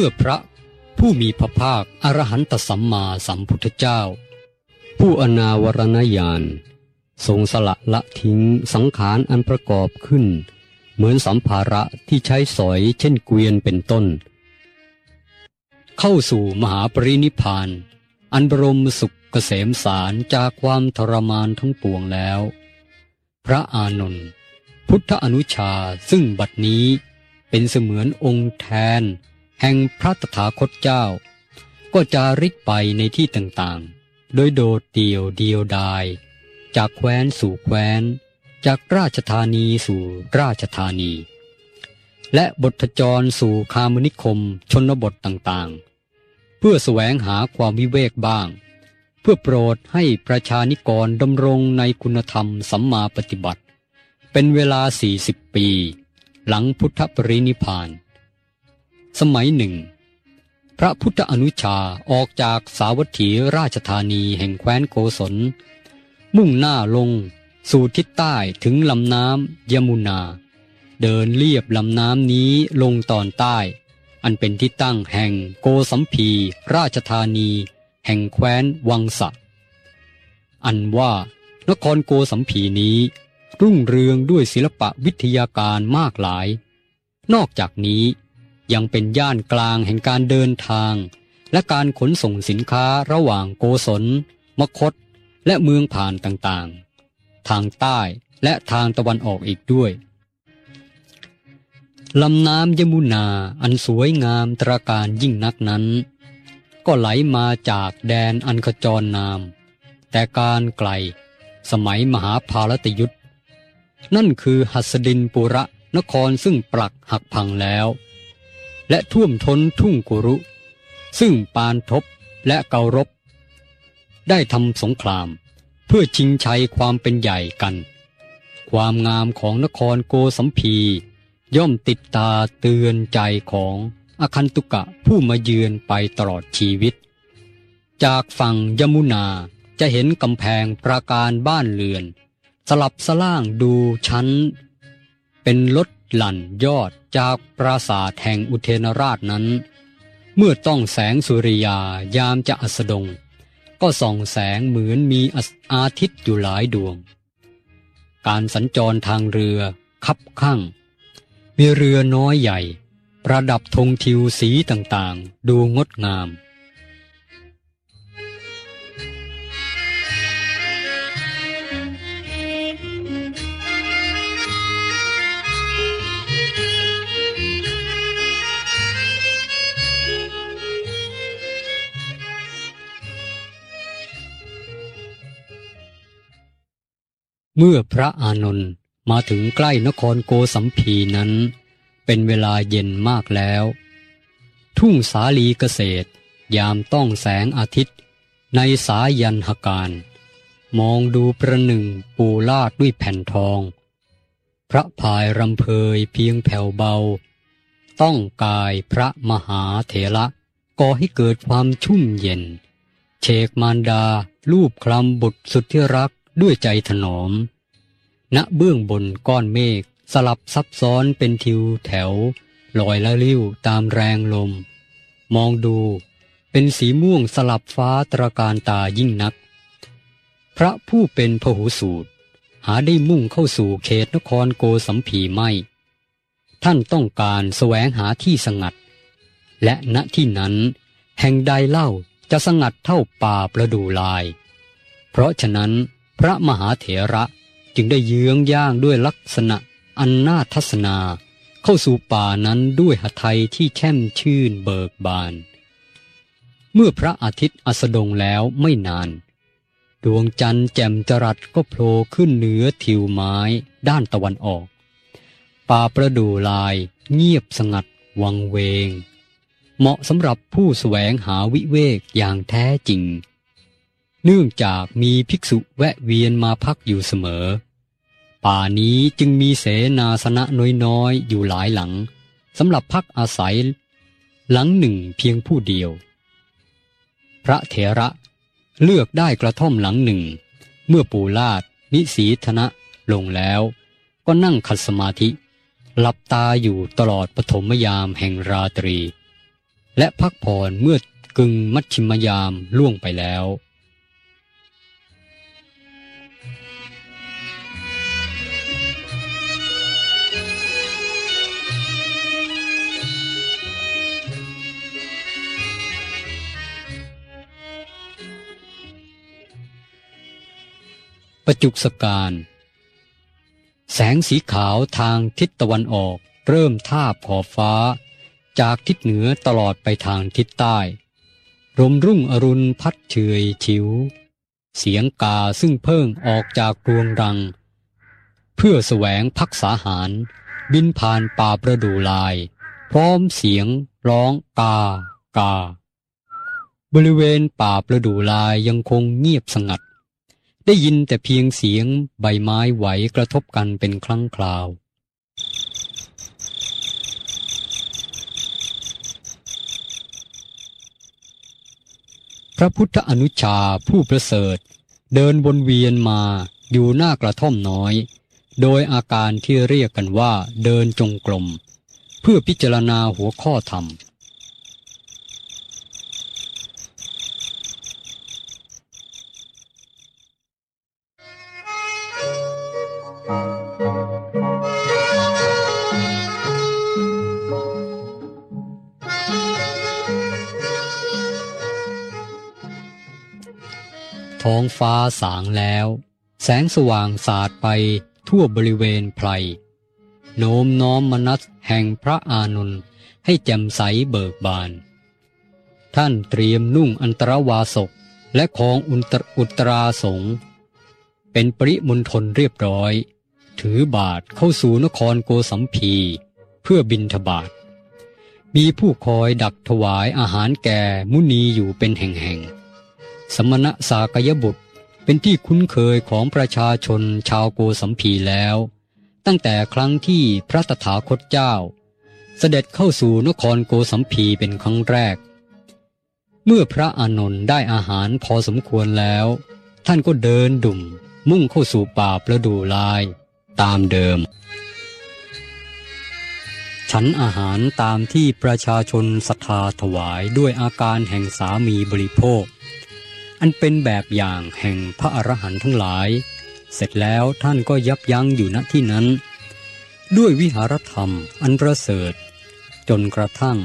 ื่อพระผู้มีพระภาคอรหันตสัมมาสัมพุทธเจ้า ผู้อนาวรณญาณทรงสละละทิ้งสังขารอันประกอบขึ้น เหมือนสัมภาระที่ใช้สอยเช่นเกวียนเป็นต้น เข้าสู่มหาปรินิพพาน อันบรมสุขเกษมสารจากความทรมานทั้งปวงแล้ว พระอานนท์พุทธอนุชาซึ่งบัดนี้เป็นเสมือนองค์แทน แห่งพระตถาคตเจ้า ก็จะริกไปในที่ต่างๆ โดยโดดเดี่ยวเดียวดาย จากแคว้นสู่แคว้น จากราชธานีสู่ราชธานี และบทจรสู่คามนิคมชนบทต่างๆ เพื่อแสวงหาความวิเวกบ้าง เพื่อโปรดให้ประชานิกรดำรงในคุณธรรมสัมมาปฏิบัติ เป็นเวลาสี่สิบปี หลังพุทธปรินิพพาน สมัยหนึ่ง พระพุทธอนุชาออกจากสาวัตถีราชธานีแห่งแคว้นโกศล มุ่งหน้าลง สู่ทิศใต้ถึงลำน้ำยมุนา เดินเลียบลำน้ำนี้ลงตอนใต้ อันเป็นที่ตั้งแห่งโกสัมพี ราชธานี แห่งแคว้นวังสะอันว่านครโกสัมพีนี้ รุ่งเรืองด้วยศิลปะวิทยาการมากหลาย นอกจากนี้ ยังเป็นย่านกลางแห่งการเดินทาง และการขนส่งสินค้าระหว่างโกศล มคต และเมืองผ่านต่างๆ ทางใต้และทางตะวันออกอีกด้วยลำน้ำยมุนาอันสวยงามตราการยิ่งนักนั้น ก็ไหลมาจากแดนอันขจรนาม แต่การไกล สมัยมหาภารตยุทธนั่นคือหัสดินปุระนครซึ่งปลักหักพังแล้ว และท่วมท้นทุ่งกุรุ ซึ่งปานทบและเการบ ได้ทำสงครามเพื่อชิงชัยความเป็นใหญ่กัน ความงามของนครโกสัมพี ย่อมติดตาเตือนใจของอคันตุกะผู้มาเยือนไปตลอดชีวิต จากฝั่งยมุนาจะเห็นกำแพงปราการบ้านเรือน สลับสล่างดูชั้น เป็นลด หลั่นยอดจากปราสาทแห่งอุเทนราชนั้น เมื่อต้องแสงสุริยายามจะอัสดง ก็ส่องแสงเหมือนมีอาทิตย์อยู่หลายดวง การสัญจรทางเรือคับข้างมีเรือน้อยใหญ่ ประดับธงทิวสีต่างๆ ดูงดงาม เมื่อพระอานนท์มาถึงใกล้นครโกสัมพีนั้น เป็นเวลาเย็นมากแล้ว ทุ่งสาลีเกษตร ยามต้องแสงอาทิตย์ ในสายันหการ มองดูประหนึ่งปูลาดด้วยแผ่นทอง พระพายรำเพยเพียงแผ่วเบา ต้องกายพระมหาเถระก่อให้เกิดความชุ่มเย็น เชกมารดาลูบคลำบุตรสุดที่รัก ด้วยใจถนอม ณเบื้องบนก้อนเมฆสลับซับซ้อนเป็นทิวแถว ลอยละลิ้วตามแรงลม มองดูเป็นสีม่วงสลับฟ้าตรการตายิ่งนัก พระผู้เป็นพหูสูตร หาได้มุ่งเข้าสู่เขตนครโกสัมพีไม่ ท่านต้องการแสวงหาที่สงัด และณที่นั้น แห่งใดเล่าจะสงัดเท่าป่าประดูลาย เพราะฉะนั้น พระมหาเถระจึงได้เยื้องย่างด้วยลักษณะอันน่าทัศนา เข้าสู่ป่านั้นด้วยหทัยที่แช่มชื่นเบิกบาน เมื่อพระอาทิตย์อัสดงแล้วไม่นาน ดวงจันทร์แจ่มจรัสก็โผล่ขึ้นเหนือทิวไม้ด้านตะวันออก ป่าประดู่ลายเงียบสงัดวังเวง เหมาะสำหรับผู้แสวงหาวิเวกอย่างแท้จริง เนื่องจากมีภิกษุแวะเวียนมาพักอยู่เสมอ ป่านี้จึงมีเสนาสนะน้อยๆ อยู่หลายหลังสำหรับพักอาศัย หลังหนึ่งเพียงผู้เดียว พระเถระเลือกได้กระท่อมหลังหนึ่ง เมื่อปูลาดนิสีธนะลงแล้วก็นั่งขัดสมาธิ หลับตาอยู่ตลอดปฐมยามแห่งราตรี และพักผ่อนเมื่อกึ่งมัชชิมยามล่วงไปแล้ว ประจุสการ แสงสีขาวทางทิศตะวันออกเริ่มทาบขอบฟ้า จากทิศเหนือตลอดไปทางทิศใต้ลมรุ่งอรุณพัดเฉยฉิว เสียงกาซึ่งเพิ่งออกจากรวงรัง เพื่อแสวงพักษาหาร บินผ่านป่าประดูลาย พร้อมเสียงร้องกากาบริเวณป่าประดูลายยังคงเงียบสงัด ได้ยินแต่เพียงเสียงใบไม้ไหวกระทบกันเป็นครั้งคราว พระพุทธอนุชาผู้ประเสริฐ เดินวนเวียนมาอยู่หน้ากระท่อมน้อย โดยอาการที่เรียกกันว่าเดินจงกรมเพื่อพิจารณาหัวข้อธรรม ท้องฟ้าสางแล้ว แสงสว่างสาดไปทั่วบริเวณไพรโน้มน้อมมนัสแห่งพระอานนท์ให้แจ่มใสเบิกบาน ท่านเตรียมนุ่งอันตรวาสกและของอุตรอุตราสงเป็นปริมณฑลเรียบร้อย ถือบาทเข้าสู่นครโกสัมพี เพื่อบินทบาท มีผู้คอยดักถวายอาหารแก่มุนีอยู่เป็นแห่งๆ สมณะสากยบุตรเป็นที่คุ้นเคยของประชาชนชาวโกสัมพีแล้ว ตั้งแต่ครั้งที่พระตถาคตเจ้า เสด็จเข้าสู่นครโกสัมพีเป็นครั้งแรก เมื่อพระอานนท์ได้อาหารพอสมควรแล้ว ท่านก็เดินดุ่มมุ่งเข้าสู่ป่าประดูลาย ตามเดิม ฉันอาหารตามที่ประชาชนศรัทธาถวายด้วยอาการแห่งสามีบริโภค อันเป็นแบบอย่างแห่งพระอรหันต์ทั้งหลาย เสร็จแล้วท่านก็ยับยั้งอยู่ณที่นั้น ด้วยวิหารธรรมอันประเสริฐ จนกระทั่ง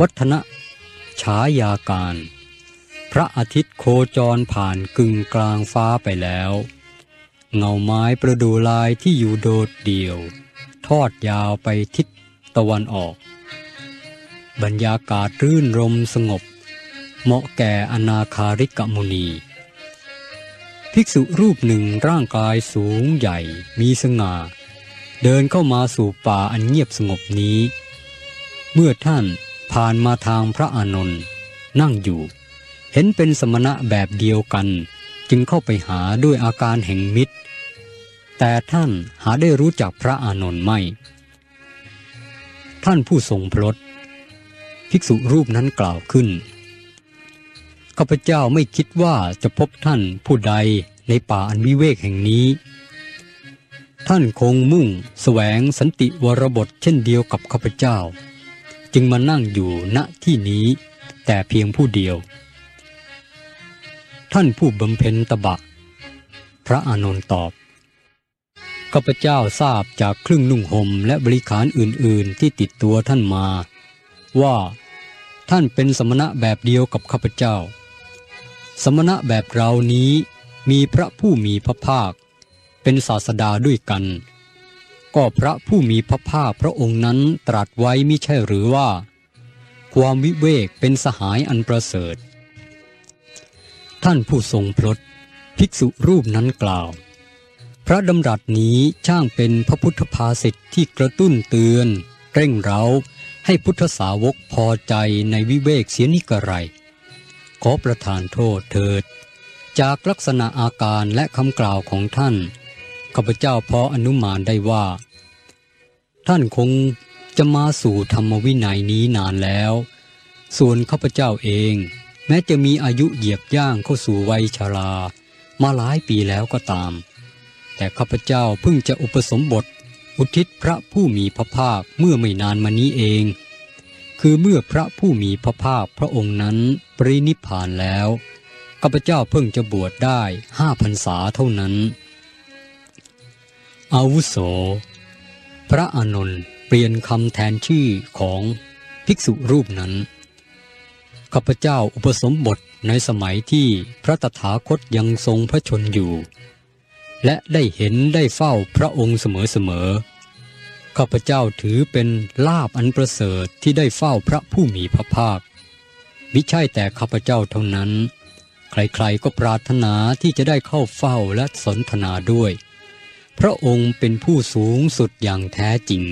วัฒนะฉายาการ พระอาทิตย์โคจรผ่านกึ่งกลางฟ้าไปแล้ว เงาไม้ประดูลายที่อยู่โดดเดี่ยว ทอดยาวไปทิศตะวันออก บรรยากาศรื่นรมสงบ เหมาะแก่อนาคาริกมุนี ภิกษุรูปหนึ่งร่างกายสูงใหญ่มีสง่า เดินเข้ามาสู่ป่าอันเงียบสงบนี้ เมื่อท่านผ่านมาทางพระอานนท์นั่งอยู่ เห็นเป็นสมณะแบบเดียวกัน จึงเข้าไปหาด้วยอาการแห่งมิตร แต่ท่านหาได้รู้จักพระอานนท์ไม่ ท่านผู้ทรงพลดภิกษุรูปนั้นกล่าวขึ้น ข้าพเจ้าไม่คิดว่าจะพบท่านผู้ใดในป่าอันวิเวกแห่งนี้ ท่านคงมุ่งแสวงสันติวรบทเช่นเดียวกับข้าพเจ้า จึงมานั่งอยู่ณที่นี้แต่เพียงผู้เดียว ท่านผู้บำเพ็ญตบะ พระอานนท์ตอบข้าพเจ้าทราบจากเครื่องนุ่งห่มและบริขารอื่นๆ ที่ติดตัวท่านมา ว่าท่านเป็นสมณะแบบเดียวกับข้าพเจ้า สมณะแบบเรานี้มีพระผู้มีพระภาค เป็นศาสดาด้วยกัน ก็พระผู้มีพระภาคพระองค์นั้นตรัสไว้มิใช่หรือว่า ความวิเวกเป็นสหายอันประเสริฐ ท่านผู้ทรงพลดภิกษุรูปนั้นกล่าว พระดำรัสนี้ช่างเป็นพระพุทธภาษิตที่กระตุ้นเตือน เร่งเร้า ให้พุทธสาวกพอใจในวิเวกเสียนิกระไร ขอประทานโทษเถิด จากลักษณะอาการและคำกล่าวของท่านข้าพเจ้าพออนุมานได้ว่า ท่านคงจะมาสู่ธรรมวินัยนี้นานแล้ว ส่วนข้าพเจ้าเอง แม้จะมีอายุเหยียบย่างเข้าสู่วัยชรา มาหลายปีแล้วก็ตาม แต่ข้าพเจ้าเพิ่งจะอุปสมบท อุทิศพระผู้มีพระภาคเมื่อไม่นานมานี้เอง คือเมื่อพระผู้มีพระภาคพระองค์นั้นปรินิพพานแล้วข้าพเจ้าเพิ่งจะบวชได้ห้าพรรษาเท่านั้น อาวุโส พระอานนท์เปลี่ยนคำแทนชื่อของภิกษุรูปนั้น ข้าพเจ้าอุปสมบทในสมัยที่พระตถาคตยังทรงพระชนอยู่ และได้เห็นได้เฝ้าพระองค์เสมอๆข้าพเจ้าถือเป็นลาบอันประเสริฐที่ได้เฝ้าพระผู้มีพระภาคมิใช่แต่ข้าพเจ้าเท่านั้น ใครๆก็ปรารถนาที่จะได้เข้าเฝ้าและสนทนาด้วย พระองค์เป็นผู้สูงสุดอย่างแท้จริง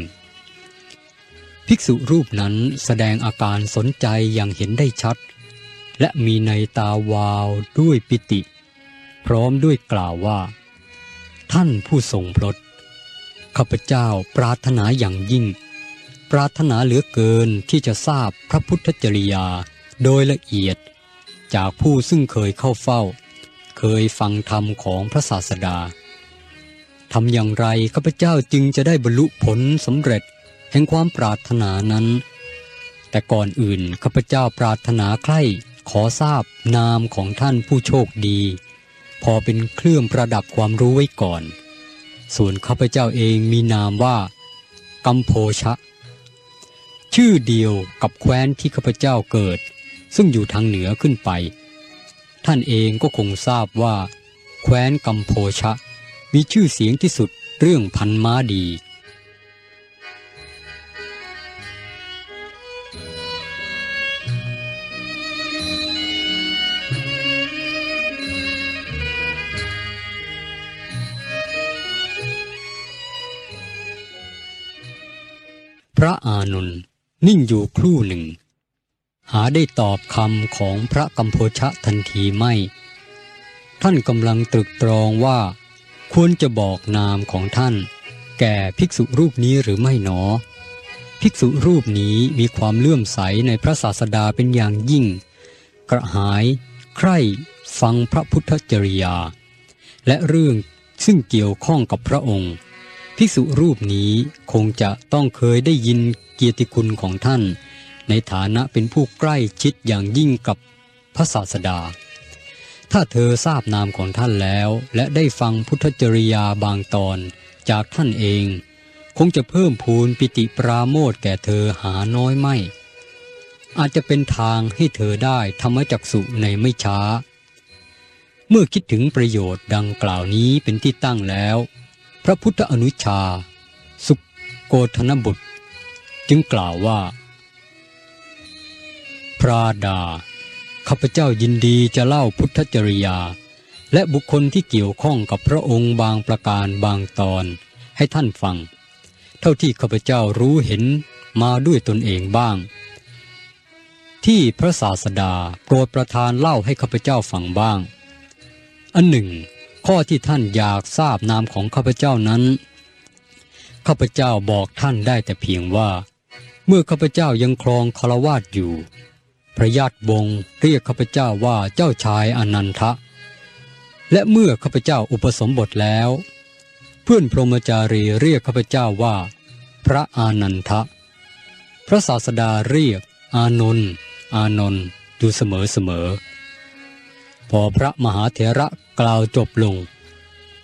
ภิกษุรูปนั้นแสดงอาการสนใจอย่างเห็นได้ชัด และมีในตาวาวด้วยปิติ พร้อมด้วยกล่าวว่า ท่านผู้ทรงพรตข้าพเจ้าปรารถนาอย่างยิ่ง ปรารถนาเหลือเกินที่จะทราบพระพุทธจริยาโดยละเอียด จากผู้ซึ่งเคยเข้าเฝ้า เคยฟังธรรมของพระศาสดาทำอย่างไรข้าพเจ้าจึงจะได้บรรลุผลสำเร็จ แห่งความปรารถนานั้น แต่ก่อนอื่นข้าพเจ้าปรารถนาใคร่ขอทราบนามของท่านผู้โชคดี พอเป็นเครื่องประดับความรู้ไว้ก่อน ส่วนข้าพเจ้าเองมีนามว่ากัมโพชะ ชื่อเดียวกับแคว้นที่ข้าพเจ้าเกิด ซึ่งอยู่ทางเหนือขึ้นไป ท่านเองก็คงทราบว่า แคว้นกัมโพชะ มีชื่อเสียงที่สุดเรื่องพันม้าดี ระอานนท์นิ่งอยู่ครู่หนึ่ง หาได้ตอบคำของพระกัมโพชะทันทีไม่ ท่านกำลังตรึกตรองว่า ควรจะบอกนามของท่าน แก่ภิกษุรูปนี้หรือไม่หนอ ภิกษุรูปนี้มีความเลื่อมใสในพระศาสดาเป็นอย่างยิ่ง กระหายใคร่ฟังพระพุทธจริยา และเรื่องซึ่งเกี่ยวข้องกับพระองค์ ภิกษุรูปนี้คงจะต้องเคยได้ยินเกียรติคุณของท่าน ในฐานะเป็นผู้ใกล้ชิดอย่างยิ่งกับพระศาสดา ถ้าเธอทราบนามของท่านแล้ว และได้ฟังพุทธจริยาบางตอนจากท่านเอง คงจะเพิ่มพูนปิติปราโมทแก่เธอหาน้อยไม่ อาจจะเป็นทางให้เธอได้ธรรมจักสุในไม่ช้า เมื่อคิดถึงประโยชน์ดังกล่าวนี้เป็นที่ตั้งแล้ว พระพุทธอนุชา สุโกธนบุตร จึงกล่าวว่า พระดา ข้าพเจ้ายินดีจะเล่าพุทธจริยา และบุคคลที่เกี่ยวข้องกับพระองค์บางประการบางตอนให้ท่านฟัง เท่าที่ข้าพเจ้ารู้เห็นมาด้วยตนเองบ้าง ที่พระศาสดาโปรดประทานเล่าให้ข้าพเจ้าฟังบ้าง อันหนึ่ง ข้อที่ท่านอยากทราบนามของข้าพเจ้านั้น ข้าพเจ้าบอกท่านได้แต่เพียงว่า เมื่อข้าพเจ้ายังครองคารวาสอยู่ พระญาติวงเรียกข้าพเจ้าว่าเจ้าชายอนันทะ และเมื่อข้าพเจ้าอุปสมบทแล้ว เพื่อนพรหมจารีเรียกข้าพเจ้าว่า พระอานันทะ พระศาสดาเรียก อานนท์อานนท์อยู่เสมอเสมอ พอพระมหาเถระกล่าวจบลง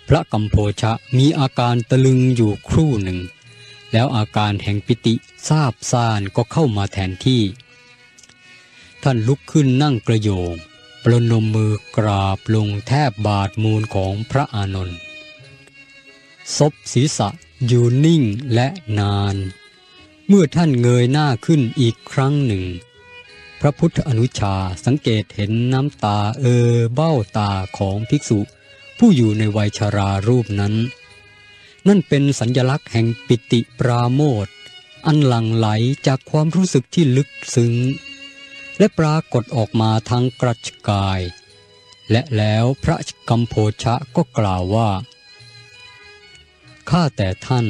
พระกัมโพชะมีอาการตะลึงอยู่ครู่หนึ่ง แล้วอาการแห่งปิติทราบซ่านก็เข้ามาแทนที่ ท่านลุกขึ้นนั่งกระโยงประนมมือกราบลงแทบบาทมูลของพระอานนท์ศพศีรษะอยู่นิ่งและนาน เมื่อท่านเงยหน้าขึ้นอีกครั้งหนึ่ง ระพุทธอนุชาสังเกตเห็นน้ำตาเออเบ้าตาของภิกษุ ผู้อยู่ในวัยชารารูปนั้น นั่นเป็นสัญญลักษณ์แห่งปิติปราโมทอันหลั่งไหลจากความรู้สึกที่ลึกซึ้ง และปรากฏออกมาทางกระชกาย และแล้วพระกัมโพชะก็กล่าวว่าข้าแต่ท่าน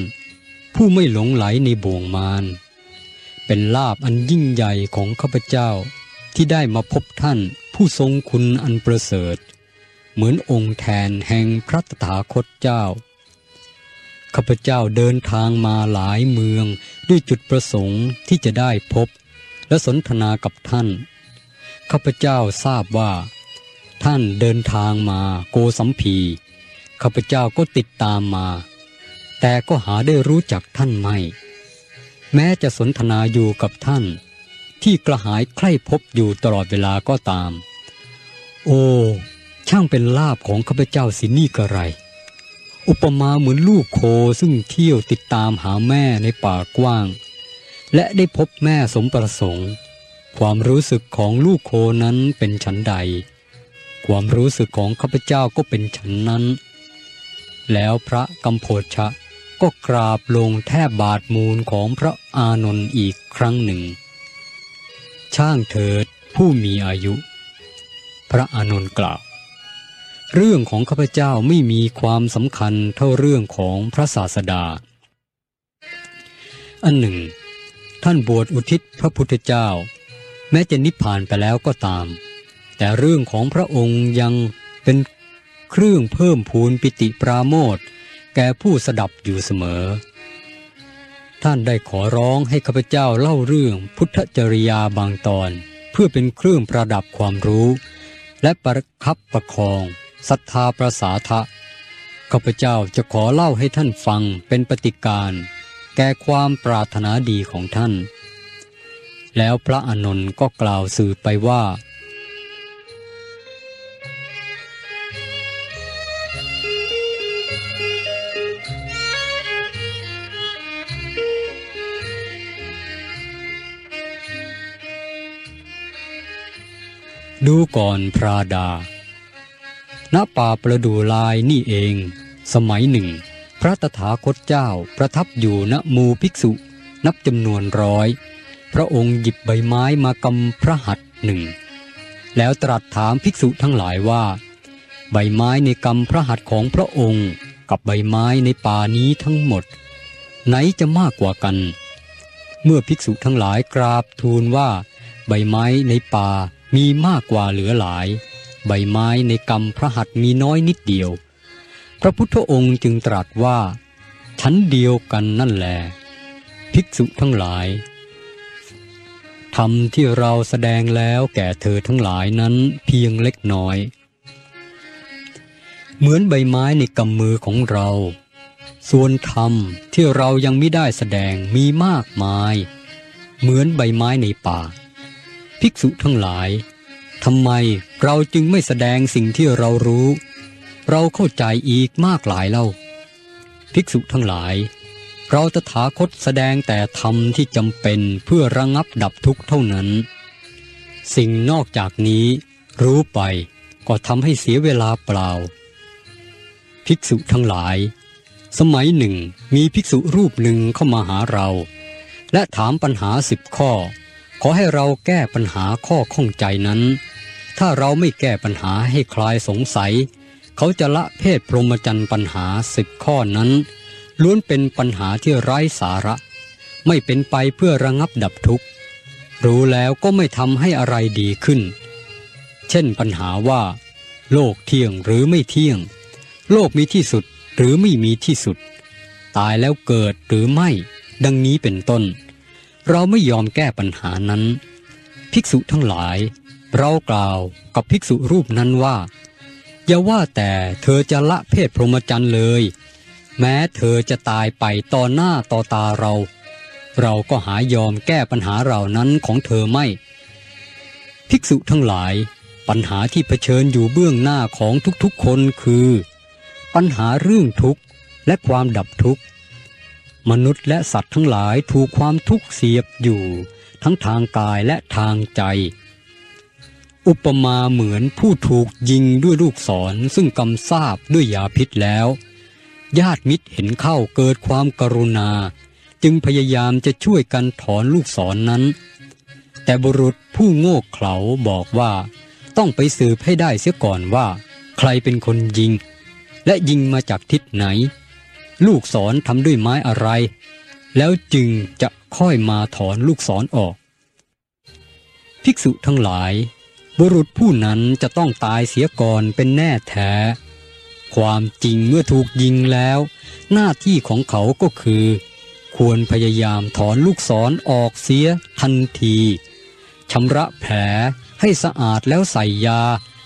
ผู้ไม่หลงไหลในบ่วงมาร เป็นลาบอันยิ่งใหญ่ของข้าพเจ้า ที่ได้มาพบท่านผู้ทรงคุณอันประเสริฐ เหมือนองค์แทนแห่งพระตถาคตเจ้าข้าพเจ้าเดินทางมาหลายเมืองด้วยจุดประสงค์ที่จะได้พบ และสนทนากับท่านข้าพเจ้าทราบว่า ท่านเดินทางมาโกสัมพีข้าพเจ้าก็ติดตามมา แต่ก็หาได้รู้จักท่านไม่ แม้จะสนทนาอยู่กับท่าน ที่กระหายใคร่พบอยู่ตลอดเวลาก็ตาม โอ้ช่างเป็นลาบของข้าพเจ้าสินี่กระไร อุปมาเหมือนลูกโคซึ่งเที่ยวติดตามหาแม่ในป่ากว้าง และได้พบแม่สมประสงค์ ความรู้สึกของลูกโคนั้นเป็นฉันใด ความรู้สึกของข้าพเจ้าก็เป็นฉันนั้น แล้วพระกัมโพชะ ก็กราบลงแทบบาทมูลของพระอานนท์อีกครั้งหนึ่ง ช่างเถิดผู้มีอายุ พระอานนท์กล่าว เรื่องของข้าพเจ้าไม่มีความสำคัญเท่าเรื่องของพระศาสดา อันหนึ่ง ท่านบวชอุทิศพระพุทธเจ้า แม้จะนิพพานไปแล้วก็ตาม แต่เรื่องของพระองค์ยังเป็นเครื่องเพิ่มพูนปิติปราโมท แก่ผู้สดับอยู่เสมอ ท่านได้ขอร้องให้ข้าพเจ้าเล่าเรื่องพุทธจริยาบางตอน เพื่อเป็นเครื่องประดับความรู้ และประคับประคองศรัทธาประสาทะข้าพเจ้าจะขอเล่าให้ท่านฟังเป็นปฏิการ แก่ความปรารถนาดีของท่าน แล้วพระอานนท์ก็กล่าวสื่อไปว่า ดูก่อนพระดา ณ ป่าประดูลายนี่เอง สมัยหนึ่ง พระตถาคตเจ้าประทับอยู่ณหมู่ภิกษุ นับจำนวนร้อย พระองค์หยิบใบไม้มากำพระหัตถ์หนึ่ง แล้วตรัสถามภิกษุทั้งหลายว่า ใบไม้ในกำพระหัตถ์ของพระองค์กับใบไม้ในป่านี้ทั้งหมด ไหนจะมากกว่ากัน เมื่อภิกษุทั้งหลายกราบทูลว่า ใบไม้ในป่า มีมากกว่าเหลือหลาย ใบไม้ในกำพระหัตมีน้อยนิดเดียว พระพุทธองค์จึงตรัสว่า ชั้นเดียวกันนั่นแหลภิกษุทั้งหลายธรรมที่เราแสดงแล้วแก่เธอทั้งหลายนั้นเพียงเล็กน้อย เหมือนใบไม้ในกำมือของเรา ส่วนธรรมที่เรายังไม่ได้แสดงมีมากมาย เหมือนใบไม้ในป่า ภิกษุทั้งหลายทำไมเราจึงไม่แสดงสิ่งที่เรารู้ เราเข้าใจอีกมากหลายเล่า ภิกษุทั้งหลาย เราตถาคตแสดงแต่ธรรมที่จำเป็นเพื่อระงับดับทุกข์เท่านั้น สิ่งนอกจากนี้รู้ไปก็ทำให้เสียเวลาเปล่า ภิกษุทั้งหลาย สมัยหนึ่งมีภิกษุรูปหนึ่งเข้ามาหาเรา และถามปัญหาสิบข้อ ขอให้เราแก้ปัญหาข้อข้องใจนั้น ถ้าเราไม่แก้ปัญหาให้คลายสงสัย เขาจะละเพศพรหมจรรย์ปัญหาสิบข้อนั้น ล้วนเป็นปัญหาที่ไร้สาระ ไม่เป็นไปเพื่อระงับดับทุกข์ รู้แล้วก็ไม่ทำให้อะไรดีขึ้น เช่นปัญหาว่า โลกเที่ยงหรือไม่เที่ยง โลกมีที่สุดหรือไม่มีที่สุด ตายแล้วเกิดหรือไม่ ดังนี้เป็นต้น เราไม่ยอมแก้ปัญหานั้น ภิกษุทั้งหลาย เรากล่าวกับภิกษุรูปนั้นว่า อย่าว่าแต่เธอจะละเพศพรหมจรรย์เลย แม้เธอจะตายไปต่อหน้าต่อตาเรา เราก็หายอมแก้ปัญหาเหล่านั้นของเธอไม่ ภิกษุทั้งหลาย ปัญหาที่เผชิญอยู่เบื้องหน้าของทุกๆคนคือ ปัญหาเรื่องทุกข์และความดับทุกข์ มนุษย์และสัตว์ทั้งหลายถูกความทุกข์เสียบอยู่ ทั้งทางกายและทางใจ อุปมาเหมือนผู้ถูกยิงด้วยลูกศรซึ่งกำซาบด้วยยาพิษแล้ว ญาติมิตรเห็นเข้าเกิดความกรุณา จึงพยายามจะช่วยกันถอนลูกศรนนั้น แต่บุรุษผู้โง่เขลาบอกว่า ต้องไปสืบให้ได้เสียก่อนว่า ใครเป็นคนยิง และยิงมาจากทิศไหน ลูกศรทำด้วยไม้อะไร แล้วจึงจะค่อยมาถอนลูกศรออก ภิกษุทั้งหลาย บุรุษผู้นั้นจะต้องตายเสียก่อนเป็นแน่แท้ ความจริงเมื่อถูกยิงแล้ว หน้าที่ของเขาก็คือ ควรพยายามถอนลูกศรออกเสียทันทีชำระแผลให้สะอาดแล้วใส่ยา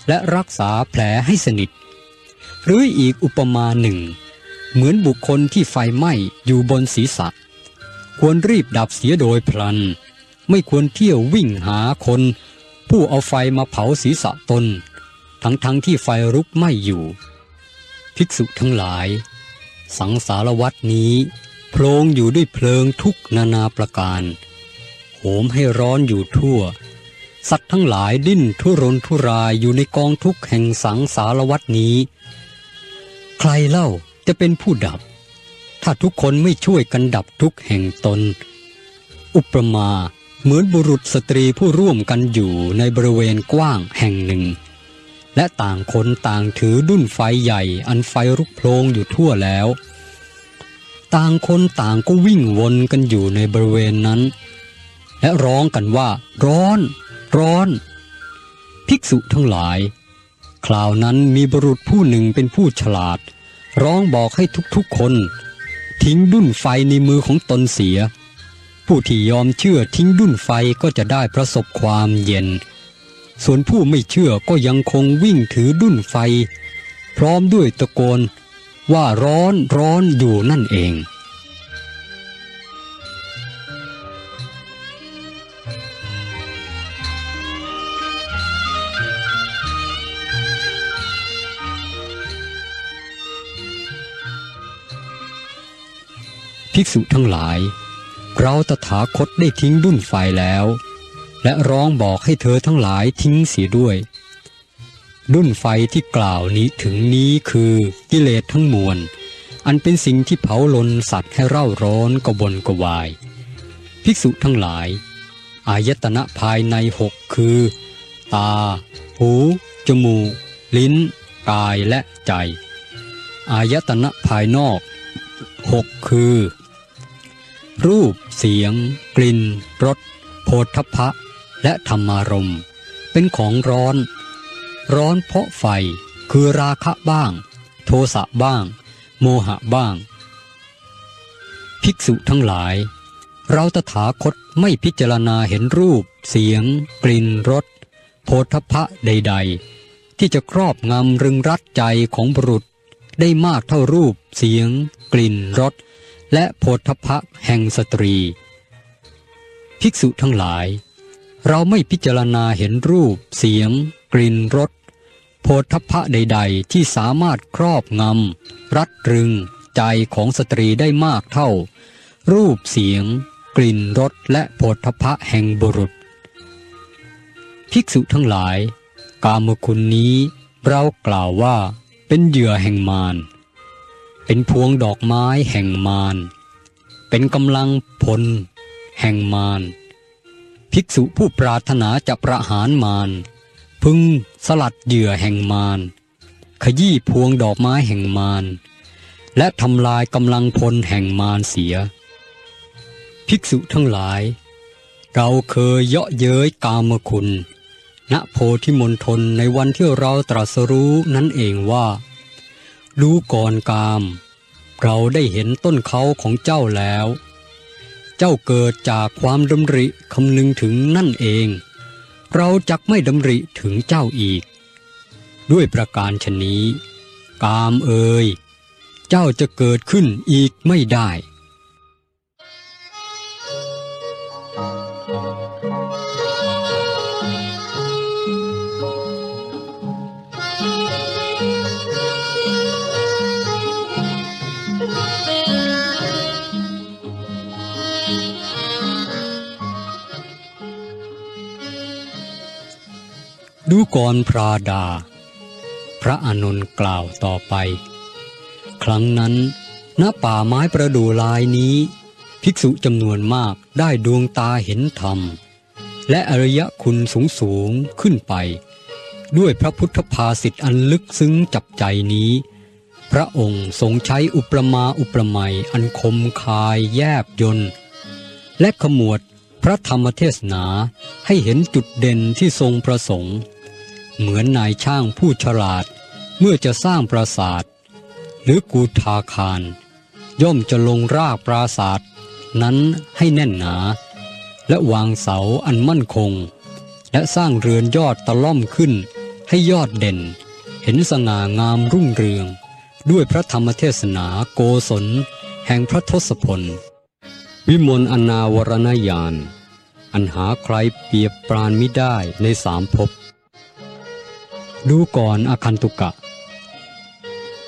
และรักษาแผลให้สนิท หรืออีกอุปมาหนึ่ง เหมือนบุคคลที่ไฟไหม้อยู่บนศีรษะ ควรรีบดับเสียโดยพลัน ไม่ควรเที่ยววิ่งหาคน ผู้เอาไฟมาเผาศีรษะตน ทั้งๆทที่ไฟรุกไหม้อยู่ ภิกษุทั้งหลาย สังสารวัตนี้โพลงอยู่ด้วยเพลิงทุกนานาประการ โหมให้ร้อนอยู่ทั่ว สัตว์ทั้งหลายดิ้นทุรนทุรายอยู่ในกองทุกข์แห่งสังสารวัตนี้ ใครเล่า จะเป็นผู้ดับ ถ้าทุกคนไม่ช่วยกันดับทุกแห่งตน อุปมาเหมือนบุรุษสตรีผู้ร่วมกันอยู่ในบริเวณกว้างแห่งหนึ่ง และต่างคนต่างถือดุ้นไฟใหญ่อันไฟรุกโพลงอยู่ทั่วแล้ว ต่างคนต่างก็วิ่งวนกันอยู่ในบริเวณนั้น และร้องกันว่า ร้อน ร้อน ภิกษุทั้งหลาย คราวนั้นมีบุรุษผู้หนึ่งเป็นผู้ฉลาด ร้องบอกให้ทุกๆคน ทิ้งดุ้นไฟในมือของตนเสีย ผู้ที่ยอมเชื่อทิ้งดุ้นไฟก็จะได้ประสบความเย็น ส่วนผู้ไม่เชื่อก็ยังคงวิ่งถือดุ้นไฟ พร้อมด้วยตะโกนว่าร้อนร้อนอยู่นั่นเอง ภิกษุทั้งหลาย เราตถาคตได้ทิ้งดุ้นไฟแล้ว และร้องบอกให้เธอทั้งหลายทิ้งเสียด้วยดุ้นไฟที่กล่าวนี้ถึงนี้คือกิเลสทั้งมวล อันเป็นสิ่งที่เผาลนสัตว์ให้เร่าร้อนกบนกวาย ภิกษุทั้งหลาย อายตนะภายในหกคือ ตา หู จมูก ลิ้น กายและใจ อายตนะภายนอกหกคือ รูป เสียง กลิ่นรสโผฏฐัพะ และธรรมารมณ์เป็นของร้อน ร้อนเพราะไฟคือราคะบ้าง โทสะบ้าง โมหะบ้าง ภิกษุทั้งหลาย เราตถาคตไม่พิจารณาเห็นรูป เสียง กลิ่นรสโผฏฐัพพะใด ๆ ที่จะครอบงำรึงรัดใจของบุรุษได้มากเท่ารูป เสียง กลิ่นรส และโผฏฐัพะแห่งสตรี ภิกษุทั้งหลาย เราไม่พิจารณาเห็นรูป เสียง กลิ่นรสโผฏฐัพะใด ๆ ที่สามารถครอบงำรัดรึง ใจของสตรีได้มากเท่า รูปเสียง กลิ่นรสและโผฏฐัพพะแห่งบุรุษ ภิกษุทั้งหลาย กามคุณนี้เรากล่าวว่าเป็นเหยื่อแห่งมาร เป็นพวงดอกไม้แห่งมารเป็นกำลังพล แห่งมารภิกษุผู้ปรารถนาจะประหารมารพึงสลัดเหยื่อแห่งมารขยี้พวงดอกไม้แห่งมารและทำลายกำลังพลแห่งมารเสีย ภิกษุทั้งหลาย เราเคยเยาะเย้ยกามคุณ ณโพธิมณฑลในวันที่เราตรัสรู้นั่นเองว่า รู้ก่อนกาม เราได้เห็นต้นเขาของเจ้าแล้ว เจ้าเกิดจากความดำริคำนึงถึงนั่นเอง เราจักไม่ดำริถึงเจ้าอีก ด้วยประการชนนี้ กามเอ่ยเจ้าจะเกิดขึ้นอีกไม่ได้ ดูก่อนพระดา พระอานนกล่าวต่อไป ครั้งนั้นณป่าไม้ประดู่ลายนี้ ภิกษุจำนวนมากได้ดวงตาเห็นธรรม และอริยคุณสูงสูงขึ้นไป ด้วยพระพุทธภาษิตอันลึกซึ้งจับใจนี้ พระองค์ทรงใช้อุปมาอุปไมยอันคมคายแยบยนต์และขมวดพระธรรมเทศนาให้เห็นจุดเด่นที่ทรงประสงค์ เหมือนนายช่างผู้ฉลาด เมื่อจะสร้างปราสาท หรือกูทาคาร ย่อมจะลงรากปราสาท นั้นให้แน่นหนา และวางเสาอันมั่นคง และสร้างเรือนยอดตะล่อมขึ้น ให้ยอดเด่น เห็นสง่างามรุ่งเรือง ด้วยพระธรรมเทศนาโกศล แห่งพระทศพล วิมลอนาวรณญาณอันหาใครเปรียบปราณมิได้ในสามภพ ดูก่อนอคันตุกะ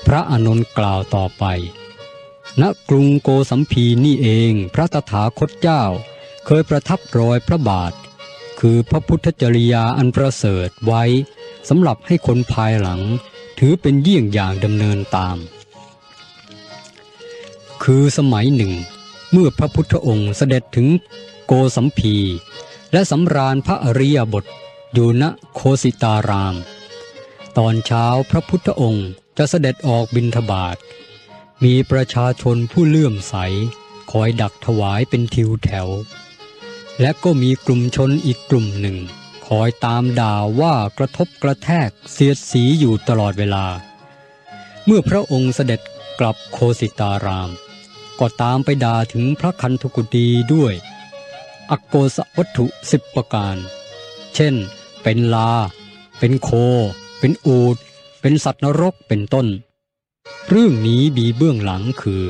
พระอานนท์กล่าวต่อไป ณกรุงโกสัมพีนี่เองพระตถาคตเจ้า เคยประทับรอยพระบาท คือพระพุทธจริยาอันประเสริฐไว้สำหรับให้คนภายหลัง ถือเป็นเยี่ยงอย่างดำเนินตาม คือสมัยหนึ่ง เมื่อพระพุทธองค์เสด็จถึงโกสัมพี และสำราญพระอริยบทอยู่ณโคสิตาราม ตอนเช้าพระพุทธองค์จะเสด็จออกบิณฑบาตมีประชาชนผู้เลื่อมใส คอยดักถวายเป็นทิวแถว และก็มีกลุ่มชนอีกกลุ่มหนึ่ง คอยตามด่าว่ากระทบกระแทกเสียดสีอยู่ตลอดเวลา เมื่อพระองค์เสด็จกลับโคสิตาราม ก็ตามไปด่าถึงพระคันธกุฎีด้วย อโกสวัตถุสิบประการ เช่น เป็นลา เป็นโค เป็นอูดเป็นสัตว์นรกเป็นต้น เรื่องนี้มีเบื้องหลังคือ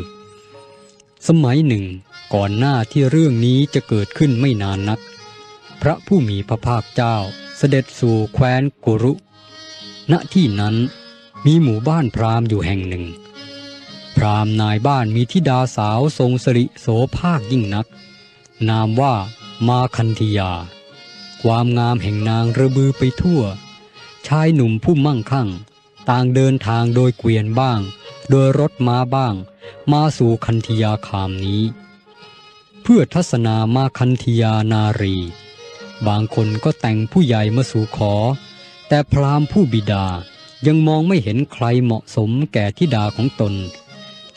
สมัยหนึ่งก่อนหน้าที่เรื่องนี้จะเกิดขึ้นไม่นานนัก พระผู้มีพระภาคเจ้าเสด็จสู่แคว้นกุรุ ณที่นั้นมีหมู่บ้านพราหมณ์อยู่แห่งหนึ่ง พราหมณ์นายบ้านมีธิดาสาวทรงสริโสภาคยิ่งนัก นามว่ามาคันธยา ความงามแห่งนางระบือไปทั่ว ชายหนุ่มผู้มั่งคั่ง ต่างเดินทางโดยเกวียนบ้าง โดยรถม้าบ้าง มาสู่คันธยาคามนี้ เพื่อทัศนามาคันธยานารี บางคนก็แต่งผู้ใหญ่มาสู่ขอ แต่พราหมณ์ผู้บิดายังมองไม่เห็นใครเหมาะสมแก่ทิดาของตน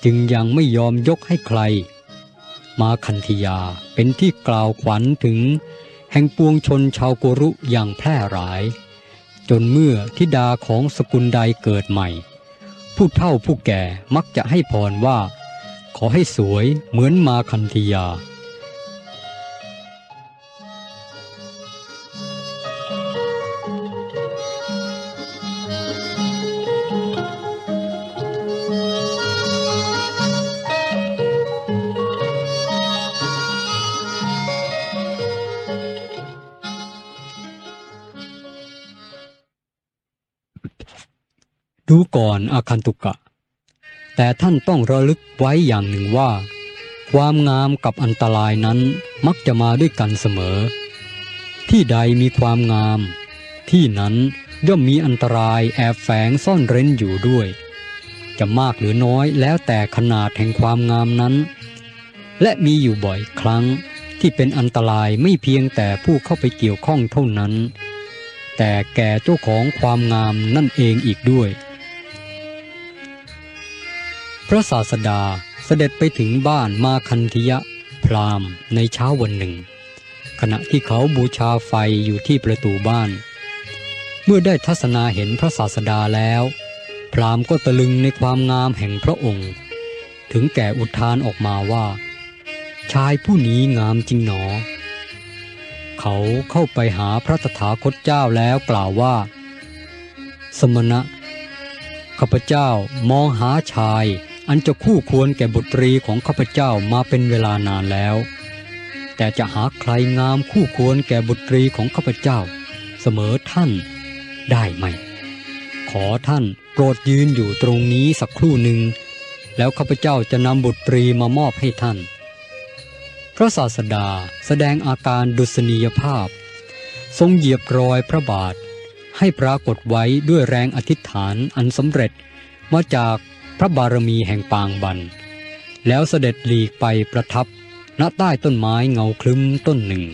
จึงยังไม่ยอมยกให้ใคร มาคันธยาเป็นที่กล่าวขวัญถึง แห่งปวงชนชาวกุรุอย่างแพร่หลาย จนเมื่อทิดาของสกุลใดเกิดใหม่ ผู้เฒ่าผู้แก่มักจะให้พรว่า ขอให้สวยเหมือนมาคันธยา ดูก่อนอาคันตุกะ แต่ท่านต้องระลึกไว้อย่างหนึ่งว่า ความงามกับอันตรายนั้นมักจะมาด้วยกันเสมอ ที่ใดมีความงาม ที่นั้นย่อมมีอันตรายแอบแฝงซ่อนเร้นอยู่ด้วย จะมากหรือน้อยแล้วแต่ขนาดแห่งความงามนั้น และมีอยู่บ่อยครั้งที่เป็นอันตรายไม่เพียงแต่ผู้เข้าไปเกี่ยวข้องเท่านั้น แต่แก่เจ้าของความงามนั่นเองอีกด้วย พระศาสดาเสด็จไปถึงบ้านมาคันธิยะ พรามในเช้าวันหนึ่ง ขณะที่เขาบูชาไฟอยู่ที่ประตูบ้าน เมื่อได้ทัศนาเห็นพระศาสดาแล้ว พรามก็ตะลึงในความงามแห่งพระองค์ ถึงแก่อุทานออกมาว่า ชายผู้นี้งามจริงหนอ เขาเข้าไปหาพระตถาคตเจ้าแล้วกล่าวว่า สมณะข้าพเจ้ามองหาชาย อันจะคู่ควรแก่บุตรีของข้าพเจ้ามาเป็นเวลานานแล้ว แต่จะหาใครงามคู่ควรแก่บุตรีของข้าพเจ้า เสมอท่านได้ไหม ขอท่านโปรดยืนอยู่ตรงนี้สักครู่หนึ่ง แล้วข้าพเจ้าจะนำบุตรีมามอบให้ท่าน พระศาสดาแสดงอาการดุษณียภาพ ทรงเหยียบรอยพระบาท ให้ปรากฏไว้ด้วยแรงอธิษฐานอันสำเร็จมาจาก พระบารมีแห่งปางบัน แล้วเสด็จหลีกไปประทับณใต้ต้นไม้เงาคลึ้มต้นหนึ่ง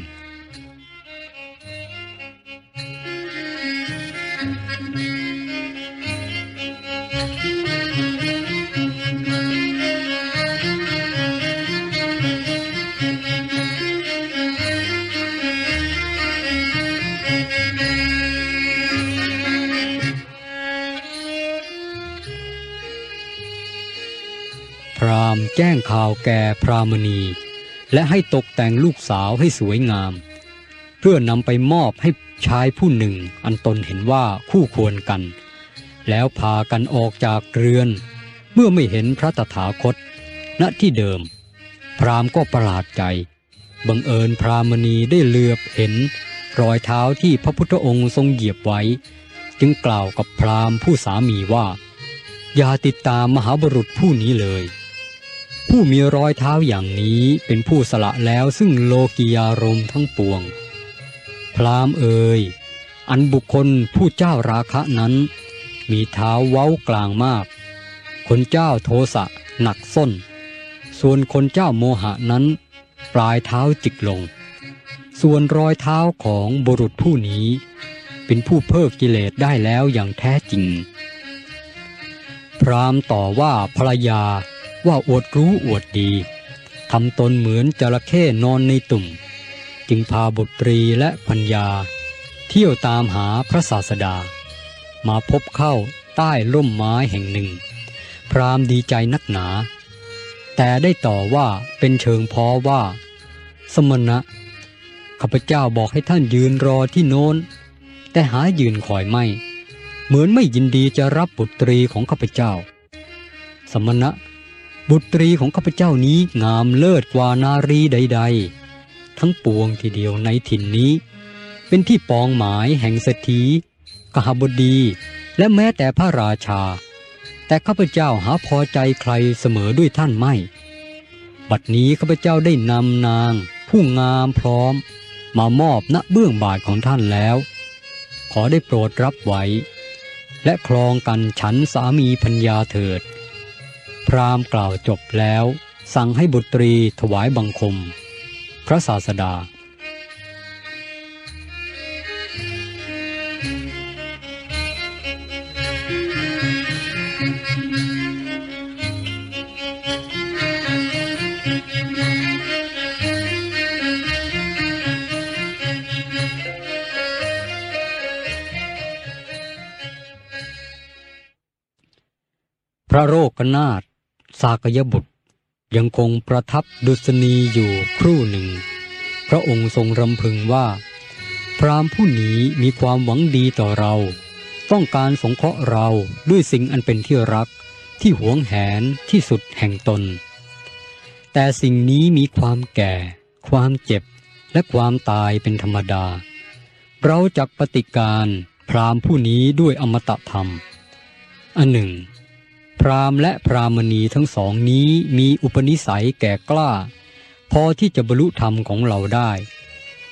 แจ้งข่าวแก่พรามณี และให้ตกแต่งลูกสาวให้สวยงาม เพื่อนำไปมอบให้ชายผู้หนึ่งอันตนเห็นว่าคู่ควรกัน แล้วพากันออกจากเรือน เมื่อไม่เห็นพระตถาคต ณที่เดิม พรามก็ประหลาดใจ บังเอิญพรามณีได้เลือบเห็น รอยเท้าที่พระพุทธองค์ทรงเหยียบไว้ จึงกล่าวกับพรามผู้สามีว่าอย่าติดตามมหาบุรุษผู้นี้เลย ผู้มีรอยเท้าอย่างนี้เป็นผู้สละแล้วซึ่งโลกิยารมทั้งปวง พรามเอ่ยอันบุคคลผู้เจ้าราคะนั้น มีเท้าเว้ากลางมาก คนเจ้าโทสะหนักส้น ส่วนคนเจ้าโมหะนั้น ปลายเท้าจิกลง ส่วนรอยเท้าของบุรุษผู้นี้ เป็นผู้เพิกกิเลสได้แล้วอย่างแท้จริง พรามต่อว่าภรรยา ว่าอวดรู้อวดดีทำตนเหมือนจระเข้นอนในตุ่ม จึงพาบุตรีและพัญญา เที่ยวตามหาพระศาสดา มาพบเข้าใต้ร่มไม้แห่งหนึ่ง พรามดีใจนักหนา แต่ได้ต่อว่าเป็นเชิงพ้อว่า สมณะข้าพเจ้าบอกให้ท่านยืนรอที่โน้น แต่หายืนคอยไม่ เหมือนไม่ยินดีจะรับบุตรีของข้าพเจ้า สมณะ บุตรีของข้าพเจ้านี้งามเลิศกว่านารีใด ๆ ทั้งปวงทีเดียวในถิ่นนี้ เป็นที่ปองหมายแห่งเศรษฐีกหบดี และแม้แต่พระราชา แต่ข้าพเจ้าหาพอใจใครเสมอด้วยท่านไม่ บัดนี้ข้าพเจ้าได้นำนางผู้งามพร้อม มามอบณเบื้องบาทของท่านแล้ว ขอได้โปรดรับไว้ และคลองกันฉันสามีพัญญาเถิด พราหมณ์กล่าวจบแล้ว สั่งให้บุตรีถวายบังคม พระศาสดา พระโรกนาถ สากยบุตร ยังคงประทับดุษณีอยู่ครู่หนึ่ง พระองค์ทรงรำพึงว่า พรามผู้นี้มีความหวังดีต่อเรา ต้องการสงเคราะห์เราด้วยสิ่งอันเป็นที่รักที่หวงแหนที่สุดแห่งตน แต่สิ่งนี้มีความแก่ ความเจ็บ และความตายเป็นธรรมดา เราจักปฏิการพรามผู้นี้ด้วยอมตะธรรม อันหนึ่ง พราหมณ์และพรามณีทั้งสองนี้มีอุปนิสัยแก่กล้า พอที่จะบรรลุธรรมของเราได้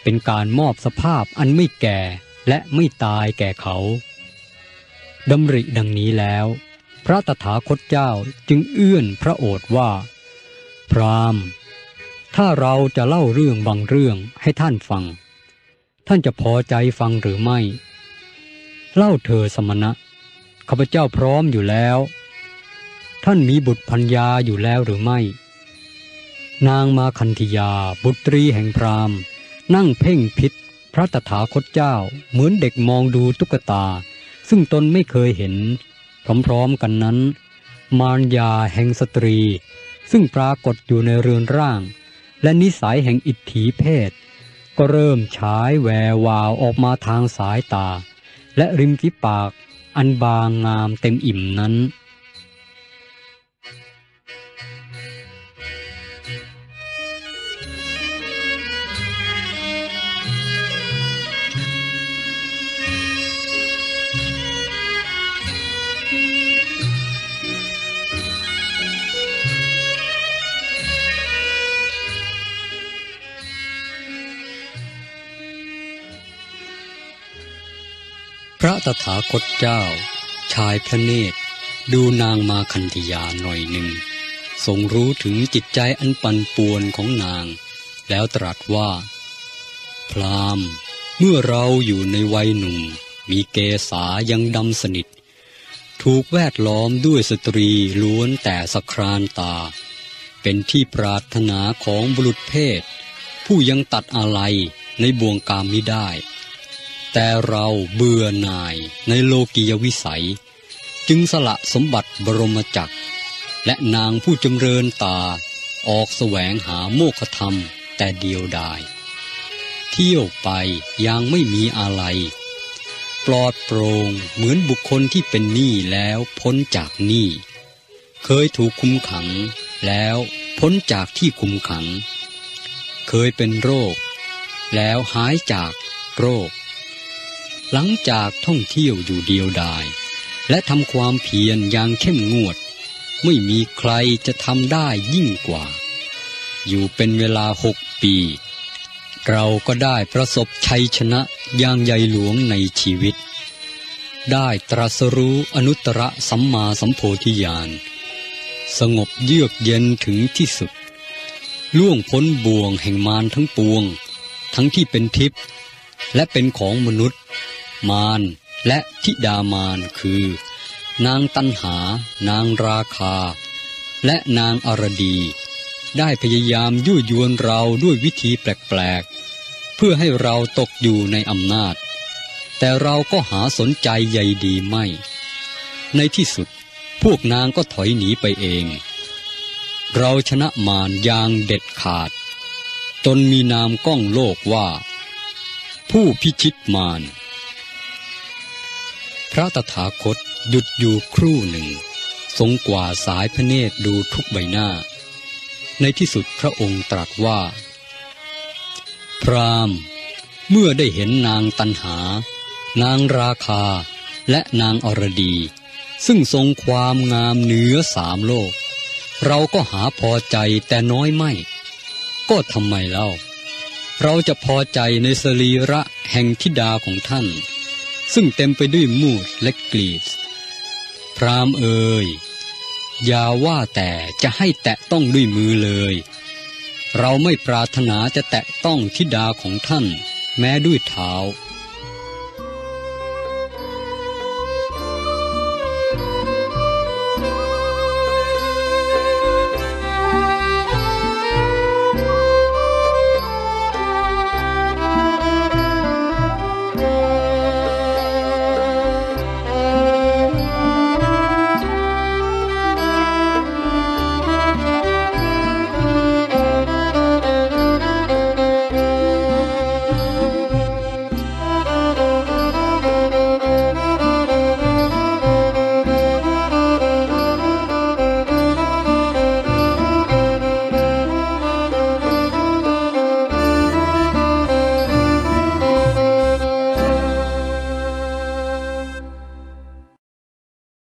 เป็นการมอบสภาพอันไม่แก่และไม่ตายแก่เขาดำริดังนี้แล้ว พระตถาคตเจ้าจึงเอื้อนพระโอษฐว่า พราหมณ์ถ้าเราจะเล่าเรื่องบางเรื่องให้ท่านฟัง ท่านจะพอใจฟังหรือไม่ เล่าเธอสมณะข้าพเจ้าพร้อมอยู่แล้ว ท่านมีบุตรพัญญาอยู่แล้วหรือไม่ นางมาคันธยาบุตรีแห่งพราหมณ์ นั่งเพ่งพิษพระตถาคตเจ้าเหมือนเด็กมองดูตุ๊กตา ซึ่งตนไม่เคยเห็น พร้อมๆกันนั้น มารยาแห่งสตรี ซึ่งปรากฏอยู่ในเรือนร่าง และนิสัยแห่งอิทธิเพศ ก็เริ่มฉายแวววาวออกมาทางสายตา และริมฝีปากอันบางงามเต็มอิ่มนั้น พระตถาคตเจ้า ชายพระเนตร ดูนางมาคันธยาหน่อยหนึ่งทรงรู้ถึงจิตใจอันปั่นป่วนของนาง แล้วตรัสว่า พรามเมื่อเราอยู่ในวัยหนุ่ม มีเกษายังดำสนิท ถูกแวดล้อมด้วยสตรีล้วนแต่สครานตา เป็นที่ปรารถนาของบุรุษเพศ ผู้ยังตัดอะไรในบ่วงกามไมิได้ แต่เราเบื่อหน่ายในโลกียวิสัย จึงสละสมบัติบรมจักร และนางผู้จำเริญตาออกแสวงหาโมฆธรรมแต่เดียวดาย เที่ยวไปยังไม่มีอะไร ปลอดโปร่งเหมือนบุคคลที่เป็นหนี้แล้วพ้นจากหนี้เคยถูกคุมขังแล้วพ้นจากที่คุมขัง เคยเป็นโรค แล้วหายจากโรค หลังจากท่องเที่ยวอยู่เดียวดาย และทำความเพียรอย่างเข้มงวด ไม่มีใครจะทำได้ยิ่งกว่า อยู่เป็นเวลาหกปี เราก็ได้ประสบชัยชนะอย่างใหญ่หลวงในชีวิต ได้ตรัสรู้อนุตตรสัมมาสัมโพธิญาณ สงบเยือกเย็นถึงที่สุด ล่วงพ้นบ่วงแห่งมารทั้งปวง ทั้งที่เป็นทิพย์และเป็นของมนุษย์ มารและทิดามารคือ นางตันหา นางราคา และนางอรดี ได้พยายามยั่วยวนเราด้วยวิธีแปลกๆ เพื่อให้เราตกอยู่ในอำนาจ แต่เราก็หาสนใจใยดีไม่ ในที่สุดพวกนางก็ถอยหนีไปเอง เราชนะมารอย่างเด็ดขาด จนมีนามก้องโลกว่า ผู้พิชิตมาร พระตถาคตหยุดอยู่ครู่หนึ่ง ทรงกว่าสายพระเนตรดูทุกใบหน้า ในที่สุดพระองค์ตรัสว่า พรามณ์เมื่อได้เห็นนางตันหา นางราคาและนางอรดี ซึ่งทรงความงามเหนือสามโลก เราก็หาพอใจแต่น้อยไม่ ก็ทำไมเล่า เราจะพอใจในสรีระแห่งธิดาของท่าน ซึ่งเต็มไปด้วยมูดและกรีดพรามเอ่ยอย่าว่าแต่จะให้แตะต้องด้วยมือเลย เราไม่ปรารถนาจะแตะต้องทิดาของท่าน แม้ด้วยเท้า